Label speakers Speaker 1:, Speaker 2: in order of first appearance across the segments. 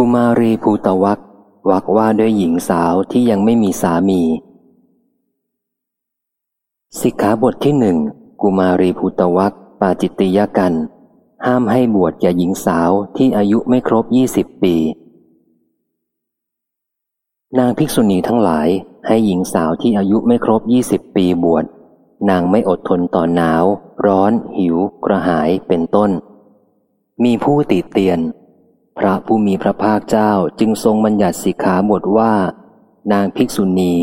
Speaker 1: กุมารีภูตวักวักว่าด้วยหญิงสาวที่ยังไม่มีสามี สิกขาบทที่หนึ่งกุมารีภูตวักปาจิตติยกัน ห้ามให้บวชแก่หญิงสาวที่อายุไม่ครบยี่สิบปี นางภิกษุณีทั้งหลายให้หญิงสาวที่อายุไม่ครบยี่สิบปีบวช นางไม่อดทนต่อหนาว ร้อน หิว กระหายเป็นต้น มีผู้ติเตียน พระผู้มีพระภาคเจ้าจึงทรงบัญญัติสิกขาบทว่า นางภิกษุณี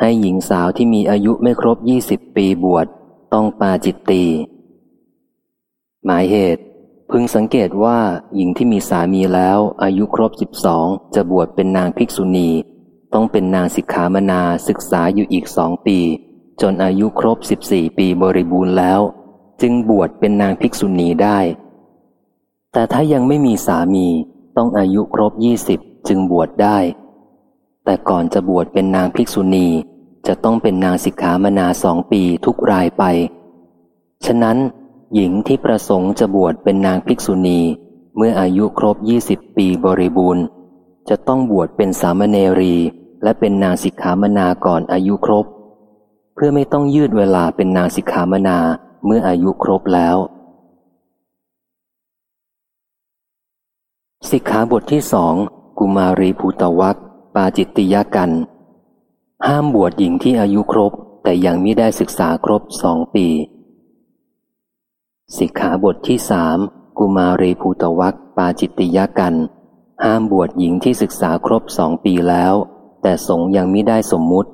Speaker 1: ให้หญิงสาวที่มีอายุไม่ครบยี่สิบปีบวชต้องปาจิตตี หมายเหตุ พึงสังเกตว่าหญิงที่มีสามีแล้วอายุครบสิบสองจะบวชเป็นนางภิกษุณี ต้องเป็นนางสิกขามนาศึกษาอยู่อีกสองปี จนอายุครบสิบสี่ปีบริบูรณ์แล้ว จึงบวชเป็นนางภิกษุณีได้ แต่ถ้ายังไม่มีสามี ต้องอายุครบยี่สิบจึงบวชได้ แต่ก่อนจะบวชเป็นนางภิกษุณีจะต้องเป็นนางสิกขามนาสองปีทุกรายไป ฉะนั้นหญิงที่ประสงค์จะบวชเป็นนางภิกษุณี เมื่ออายุครบยี่สิบปีบริบูรณ์ จะต้องบวชเป็นสามเณรี และเป็นนางสิกขามนาก่อนอายุครบ เพื่อไม่ต้องยืดเวลาเป็นนางสิกขามนาเมื่ออายุครบแล้ว สิกขาบทที่สองกุมารีภูตวักปาจิตติยกัน ห้ามบวชหญิงที่อายุครบ แต่ยังไม่ได้ศึกษาครบสองปี สิกขาบทที่สามกุมารีภูตวักปาจิตติยกัน ห้ามบวชหญิงที่ศึกษาครบสองปีแล้ว แต่สงยังไม่ได้สมมุติ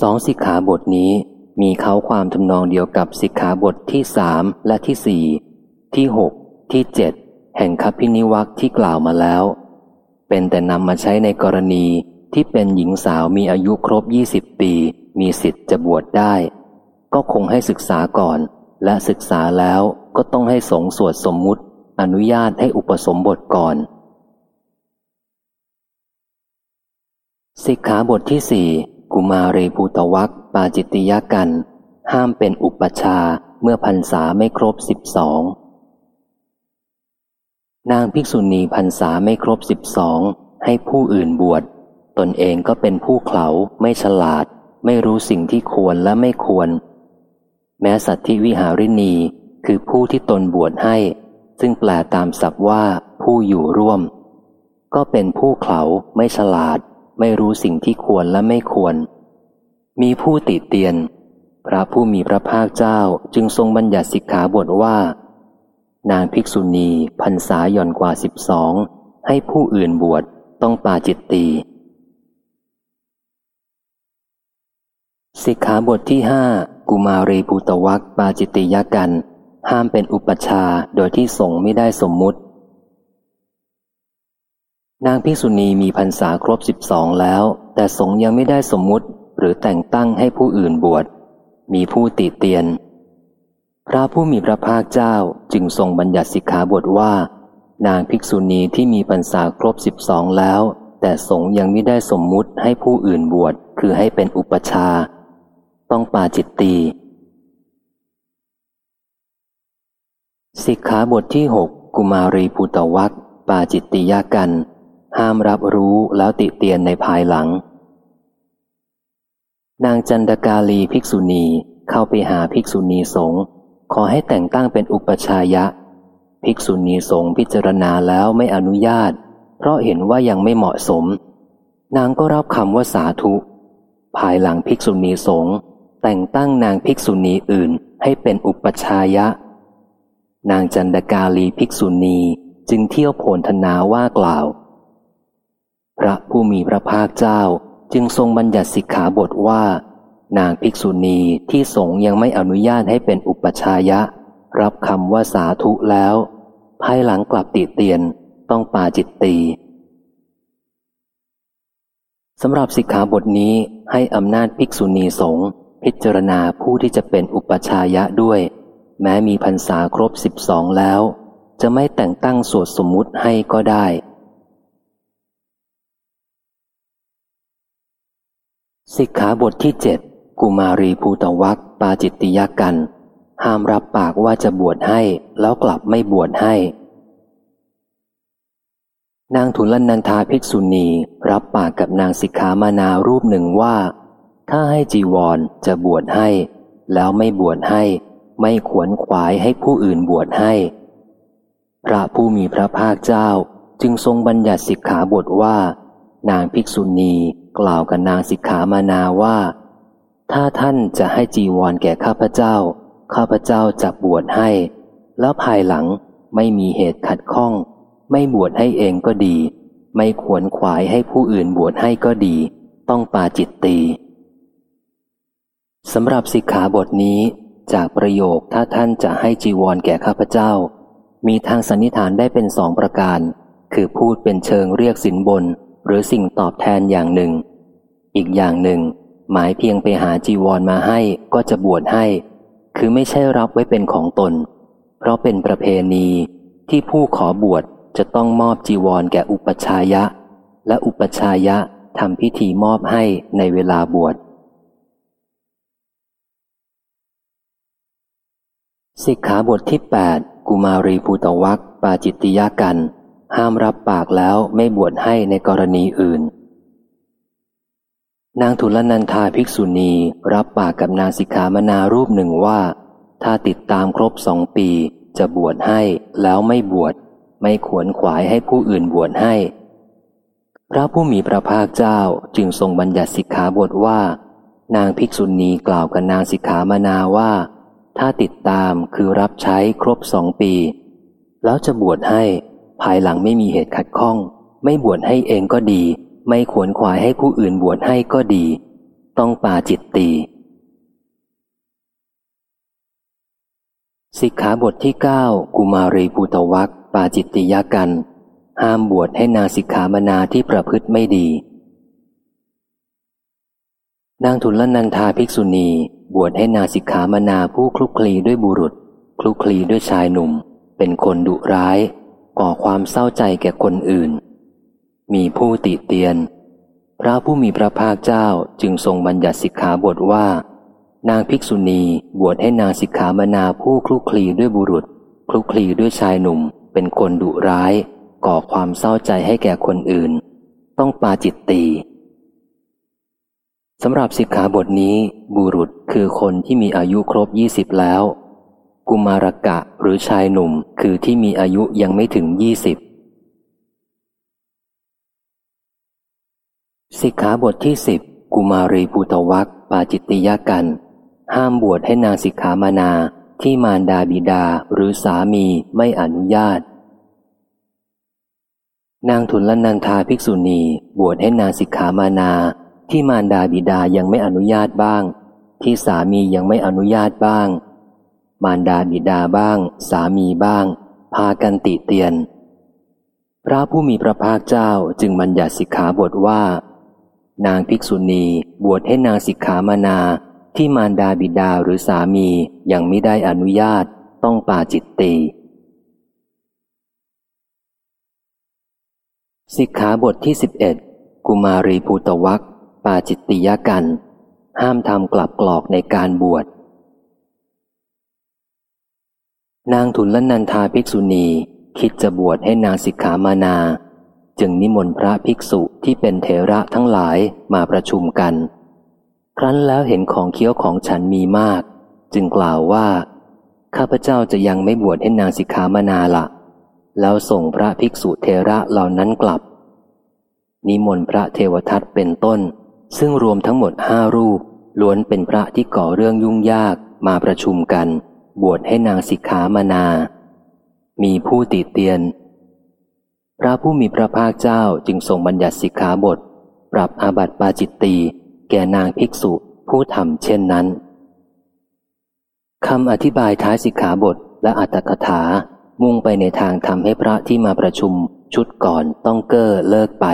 Speaker 1: สองสิกขาบทนี้มีเขาความทำนองเดียวกับสิกขาบทที่สามและที่สี่ที่หกที่เจ็ด แห่งคพินิวักที่กล่าวมาแล้ว เป็นแต่นำมาใช้ในกรณีที่เป็นหญิงสาวมีอายุครบยี่สิบปี มีสิทธิ์จะบวชได้ ก็คงให้ศึกษาก่อน และศึกษาแล้วก็ต้องให้สงสวดสมมุติ อนุญาตให้อุปสมบทก่อน สิกขาบทที่สี่กุมารีภูตวักปาจิตติยกัน ห้ามเป็นอุปชาเมื่อพรรษาไม่ครบสิบสอง นางภิกษุณีพรรษาไม่ครบสิบสองให้ผู้อื่นบวชตนเองก็เป็นผู้เขาไม่ฉลาด ไม่รู้สิ่งที่ควรและไม่ควร แม้สัตธิวิหาริณีคือผู้ที่ตนบวชให้ ซึ่งแปลตามศัพท์ว่าผู้อยู่ร่วม ก็เป็นผู้เขาไม่ฉลาด ไม่รู้สิ่งที่ควรและไม่ควร มีผู้ติเตียน พระผู้มีพระภาคเจ้าจึงทรงบัญญัติสิกขาบทว่า นางภิกษุณีพรรษาย่อนกว่าสิบสองให้ผู้อื่นบวชต้องปาจิตตีสิกขาบทที่ห้ากุมารีภูตวักปาจิตติยกัน ห้ามเป็นอุปชาโดยที่สงไม่ได้สมมุติ นางภิกษุณีมีพรรษาครบสิบสองแล้ว แต่สงยังไม่ได้สมมุติหรือแต่งตั้งให้ผู้อื่นบวชมีผู้ติเตียน พระผู้มีพระภาคเจ้าจึงทรงบัญญัติสิกขาบทว่า นางภิกษุณีที่มีพรรษาครบสิบสองแล้ว แต่สงยังไม่ได้สมมุติให้ผู้อื่นบวชคือให้เป็นอุปชา ต้องปาจิตตีสิกขาบทที่หกกุมารีภูตวักปาจิตติยากัน ห้ามรับรู้แล้วติเตียนในภายหลัง นางจันดกาลีภิกษุณีเข้าไปหาภิกษุณีสงฆ์ ขอให้แต่งตั้งเป็นอุปชายะ ภิกษุณีสงฆ์พิจารณาแล้วไม่อนุญาต เพราะเห็นว่ายังไม่เหมาะสม นางก็รับคำว่าสาธุ ภายหลังภิกษุณีสงฆ์แต่งตั้งนางภิกษุณีอื่นให้เป็นอุปชายะ นางจันดกาลีภิกษุณีจึงเที่ยวโผนธนาว่ากล่าว พระผู้มีพระภาคเจ้าจึงทรงบัญญัติสิกขาบทว่า นางภิกษุณีที่สงยังไม่อนุญาตให้เป็นอุปชายะ รับคำว่าสาธุแล้ว ภายหลังกลับติเตียนต้องปาจิตตีสำหรับสิกขาบทนี้ให้อำนาจภิกษุณีสงพิจารณาผู้ที่จะเป็นอุปชายะด้วย แม้มีพรรษาครบสิบสองแล้ว จะไม่แต่งตั้งสวดสมมุติให้ก็ได้ สิกขาบทที่เจ็ด กุมารีภูตวักปาจิตติยกัน ห้ามรับปากว่าจะบวชให้แล้วกลับไม่บวชให้ นางทุลนันทาภิกษุณีรับปากกับนางสิกขามานารูปหนึ่งว่า ถ้าให้จีวรจะบวชให้ แล้วไม่บวชให้ ไม่ขวนขวายให้ผู้อื่นบวชให้ พระผู้มีพระภาคเจ้าจึงทรงบัญญัติสิกขาบทว่า นางภิกษุณีกล่าวกับนางสิกขามานาว่า ถ้าท่านจะให้จีวรแก่ข้าพเจ้า ข้าพเจ้าจะบวชให้ แล้วภายหลังไม่มีเหตุขัดข้อง ไม่บวชให้เองก็ดี ไม่ขวนขวายให้ผู้อื่นบวชให้ก็ดี ต้องปาจิตตีสำหรับสิกขาบทนี้ จากประโยคถ้าท่านจะให้จีวรแก่ข้าพเจ้า มีทางสันนิษฐานได้เป็นสองประการ คือพูดเป็นเชิงเรียกสินบน หรือสิ่งตอบแทนอย่างหนึ่ง อีกอย่างหนึ่ง หมายเพียงไปหาจีวรมาให้ก็จะบวชให้ คือไม่ใช่รับไว้เป็นของตน เพราะเป็นประเพณีที่ผู้ขอบวชจะต้องมอบจีวรแก่อุปชายะ และอุปชายะทำพิธีมอบให้ในเวลาบวชสิกขาบทที่ 8 กุมารีภูตวักปาจิตติยากัน ห้ามรับปากแล้วไม่บวชให้ในกรณีอื่น นางทุลนันทาภิกษุณีรับปากกับนางสิกขามนารูปหนึ่งว่า ถ้าติดตามครบสองปี จะบวชให้แล้วไม่บวช ไม่ขวนขวายให้ผู้อื่นบวชให้ พระผู้มีพระภาคเจ้าจึงทรงบัญญัติสิกขาบทว่า นางภิกษุณีกล่าวกับนางสิกขามานาว่า ถ้าติดตามคือรับใช้ครบสองปี แล้วจะบวชให้ ภายหลังไม่มีเหตุขัดข้อง ไม่บวชให้เองก็ดี ไม่ขวนขวายให้ผู้อื่นบวชให้ก็ดี ต้องปาจิตตีสิกขาบทที่เก้ากุมารีภูตวักปาจิตติยกัน ห้ามบวชให้นางสิกขามนาที่ประพฤติไม่ดี นางทุลนันทาภิกษุณี บวชให้นางสิกขามนาผู้คลุกคลีด้วยบุรุษ คลุกคลีด้วยชายหนุ่ม เป็นคนดุร้าย ก่อความเศร้าใจแก่คนอื่น มีผู้ติเตียน พระผู้มีพระภาคเจ้าจึงทรงบัญญัติสิกขาบทว่า นางภิกษุณีบวชให้นางสิกขามนาผู้คลุกคลีด้วยบุรุษ คลุกคลีด้วยชายหนุ่ม เป็นคนดุร้าย ก่อความเศร้าใจให้แก่คนอื่น ต้องปาจิตตีสำหรับสิกขาบทนี้ บุรุษคือคนที่มีอายุครบยี่สิบแล้ว กุมารกะหรือชายหนุ่มคือที่มีอายุยังไม่ถึงยี่สิบ สิกขาบทที่สิบกุมารีภูตวักปาจิตติยกัน ห้ามบวชให้นางสิกขามานาที่มารดาบิดาหรือสามีไม่อนุญาต นางทุนละนันทาภิกษุณีบวชให้นางสิกขามานาที่มารดาบิดายังไม่อนุญาตบ้าง ที่สามียังไม่อนุญาตบ้าง มารดาบิดาบ้าง สามีบ้าง พากันติเตียน พระผู้มีพระภาคเจ้าจึงบัญญัติสิกขาบทว่า นางภิกษุณีบวชให้นางสิกขามานาที่มารดาบิดาหรือสามียังไม่ได้อนุญาตต้องปาจิตตีสิกขาบทที่สิบเอ็ดกุมารีภูตวักปาจิตติยกัน ห้ามทำกลับกรอกในการบวช นางทุนละนันทาภิกษุณี คิดจะบวชให้นางสิกขามานา จึงนิมนต์พระภิกษุที่เป็นเถระทั้งหลายมาประชุมกัน ครั้นแล้วเห็นของเคี้ยวของฉันมีมาก จึงกล่าวว่า ข้าพเจ้าจะยังไม่บวชให้นางสิกขามานาละแล้วส่งพระภิกษุเทระเหล่านั้นกลับ นิมนต์พระเทวทัตเป็นต้น ซึ่งรวมทั้งหมดห้ารูป ล้วนเป็นพระที่ก่อเรื่องยุ่งยากมาประชุมกัน บวชให้นางสิกขามานา มีผู้ติเตียน พระผู้มีพระภาคเจ้าจึงทรงบัญญัติสิกขาบท ปรับอาบัติปาจิตตีแก่นางภิกษุผู้ทำเช่นนั้นคำอธิบายท้ายสิกขาบทและอัตถกถามุ่งไปในทางทำให้พระที่มาประชุมชุดก่อนต้องเก้อเลิกไป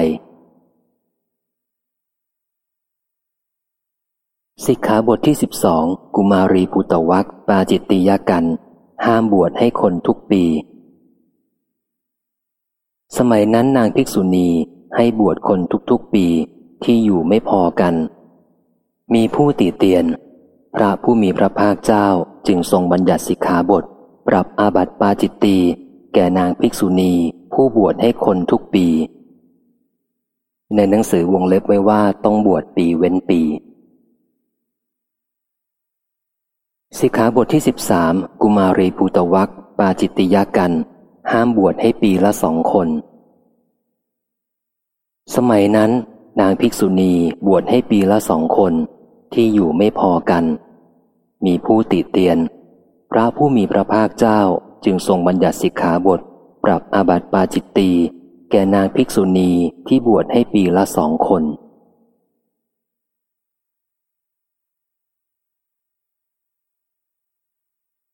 Speaker 1: สิกขาบทที่สิบสองกุมารีปุตวักปาจิตติยกัน ห้ามบวชให้คนทุกปี สมัยนั้นนางภิกษุณีให้บวชคนทุกๆปีที่อยู่ไม่พอกัน มีผู้ติเตียน พระผู้มีพระภาคเจ้าจึงทรงบัญญัติสิกขาบท ปรับอาบัติปาจิตตีแก่นางภิกษุณีผู้บวชให้คนทุกปี ในหนังสือวงเล็บไว้ว่าต้องบวชปีเว้นปี สิกขาบทที่สิบสามกุมารีภูตวักปาจิตติยากัน ห้ามบวชให้ปีละสองคน สมัยนั้น นางภิกษุณีบวชให้ปีละสองคน ที่อยู่ไม่พอกัน มีผู้ติเตียน พระผู้มีพระภาคเจ้าจึงทรงบัญญัติสิกขาบท ปรับอาบัติปาจิตตีแก่นางภิกษุณีที่บวชให้ปีละสองคน